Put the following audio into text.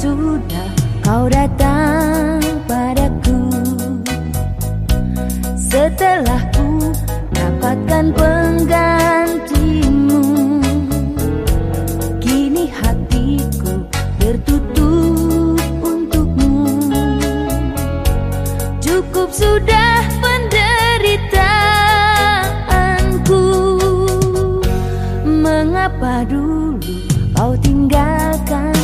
sudah kau datang padaku. Setelah ku dapatkan penggantimu Kini hatiku tertutup untukmu. Cukup sudah penderitaanku. Mengapa dulu kau tinggalkan